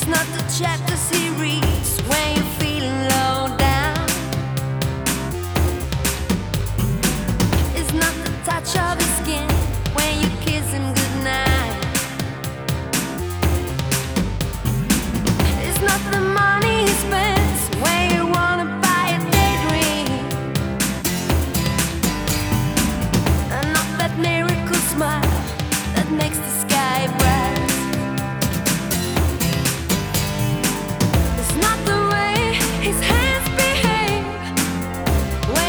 It's not the chapters he reads when